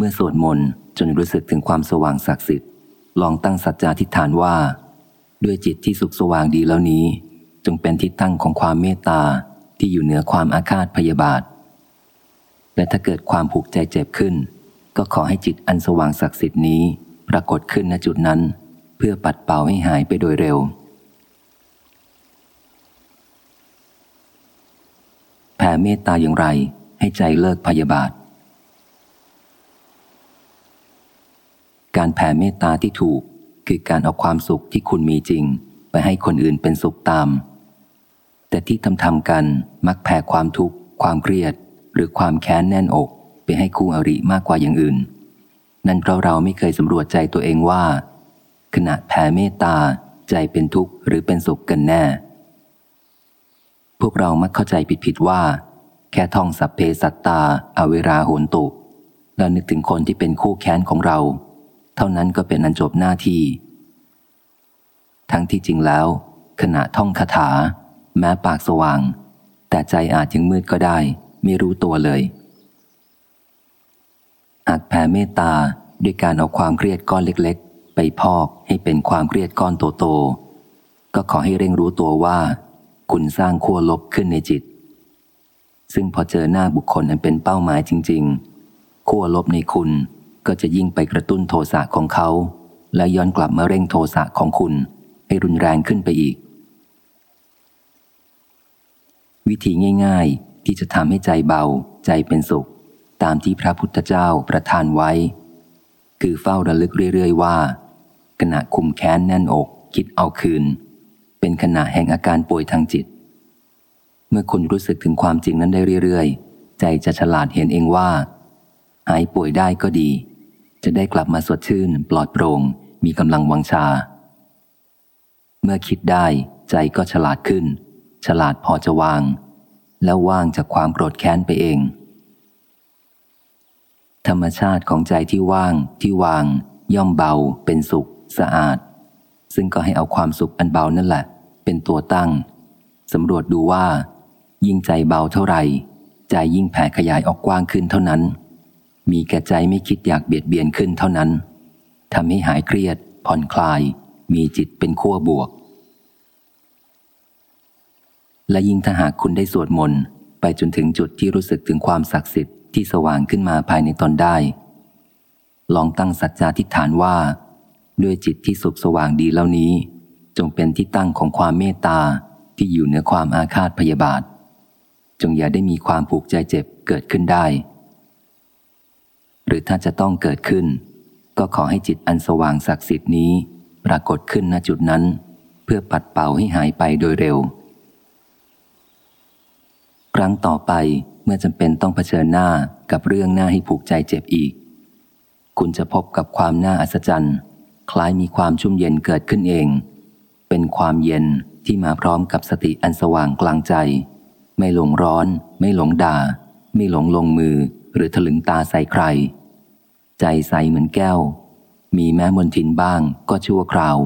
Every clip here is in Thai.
เมื่อสวดมนต์จนรู้สึกถึงความสว่างศักดิ์สิทธิ์ ลองตั้งสัจจาทิฏฐานว่า ด้วยจิตที่สุขสว่างดีแล้วนี้ จงเป็นทิศตั้งของความเมตตาที่อยู่เหนือความอาฆาตพยาบาท และถ้าเกิดความผูกใจเจ็บขึ้น ก็ขอให้จิตอันสว่างศักดิ์สิทธิ์นี้ปรากฏขึ้นณจุดนั้น เพื่อปัดเป่าให้หายไปโดยเร็ว แผ่เมตตาอย่างไรให้ใจเลิกพยาบาท การแผ่เมตตาที่ถูก คือการเอาความสุขที่คุณมีจริง ไปให้คนอื่นเป็นสุขตาม แต่ที่ทำทำกันมักแผ่ความทุกข์ ความเครียด หรือความแค้นแน่นอกไปให้คู่อริมากกว่าอย่างอื่น นั่นเพราะเราไม่เคยสำรวจใจตัวเองว่า ขณะแผ่เมตตาใจเป็นทุกข์หรือเป็นสุขกันแน่ พวกเรามักเข้าใจผิดๆว่า แค่ท่องสัพเพสัตตาอเวราโหนตุแล้วนึกถึงคนที่เป็นคู่แค้นของเรา เท่านั้นก็เป็นอันจบหน้าที่ ทั้งที่จริงแล้ว ขณะท่องคาถา แม้ปากสว่าง แต่ใจอาจยังมืดก็ได้ ไม่รู้ตัวเลยอาจแผ่เมตตาด้วยการเอาความเครียดก้อนเล็กๆ ไปพอกให้เป็นความเครียดก้อนโตๆก็ขอให้เร่งรู้ตัวว่า คุณสร้างขั้วลบขึ้นในจิต ซึ่งพอเจอหน้าบุคคลอันเป็นเป้าหมายจริง ๆ ขั้วลบในคุณ ก็จะยิ่งไปกระตุ้นโทสะของเขา และย้อนกลับมาเร่งโทสะของคุณ ให้รุนแรงขึ้นไปอีก วิธีง่าย ๆ ที่จะทำให้ใจเบา ใจเป็นสุข ตามที่พระพุทธเจ้าประทานไว้ คือเฝ้าระลึกเรื่อยๆว่า ขณะคุมแค้นแน่นอกคิดเอาคืน เป็นขณะแห่งอาการป่วยทางจิต เมื่อคุณรู้สึกถึงความจริงนั้นได้เรื่อยๆ ใจจะฉลาดเห็นเองว่าหายป่วยได้ก็ดี จะได้กลับมาสดชื่น ปลอดโปร่ง มีกำลังวังชา เมื่อคิดได้ใจก็ฉลาดขึ้น ฉลาดพอจะวาง แล้วว่างจากความโกรธแค้นไปเอง ธรรมชาติของใจที่ว่างที่วาง ย่อมเบา เป็นสุข สะอาด ซึ่งก็ให้เอาความสุขอันเบานั่นแหละ เป็นตัวตั้งสำรวจดูว่า ยิ่งใจเบาเท่าไหร่ ใจยิ่งแผ่ขยายออกกว้างขึ้นเท่านั้น มีแก่ใจไม่คิดอยากเบียดเบียนขึ้นเท่านั้นทำให้หายเครียด ผ่อนคลาย มีจิตเป็นขั้วบวก และยิ่งถ้าหากคุณได้สวดมนต์ไปจนถึงจุดที่รู้สึกถึงความศักดิ์สิทธิ์ที่สว่างขึ้นมาภายในตนได้ ลองตั้งสัจจาทิฏฐานว่า ด้วยจิตที่สุขสว่างดีเหล่านี้ จงเป็นที่ตั้งของความเมตตาที่อยู่เหนือความอาฆาตพยาบาท จงอย่าได้มีความผูกใจเจ็บเกิดขึ้นได้ หรือถ้าจะต้องเกิดขึ้น ก็ขอให้จิตอันสว่างศักดิ์สิทธิ์นี้ ปรากฏขึ้นณจุดนั้น เพื่อปัดเป่าให้หายไปโดยเร็ว ครั้งต่อไปเมื่อจำเป็นต้องเผชิญหน้ากับเรื่องหน้าให้ผูกใจเจ็บอีก คุณจะพบกับความน่าอัศจรรย์ คล้ายมีความชุ่มเย็นเกิดขึ้นเอง เป็นความเย็นที่มาพร้อมกับสติอันสว่างกลางใจ ไม่หลงร้อน ไม่หลงด่า ไม่หลงลงมือหรือถลึงตาใส่ใคร ใจใสเหมือนแก้ว มีแม้มนทินบ้างก็ชั่วคราว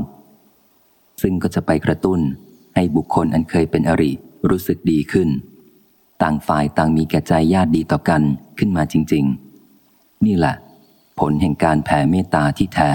ซึ่งก็จะไปกระตุ้นให้บุคคลอันเคยเป็นอริรู้สึกดีขึ้น ต่างฝ่ายต่างมีแก่ใจญาติดีต่อกันขึ้นมาจริง ๆ นี่แหละ ผลแห่งการแผ่เมตตาที่แท้